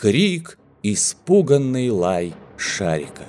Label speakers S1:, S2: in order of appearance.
S1: крик, испуганный лай шарика.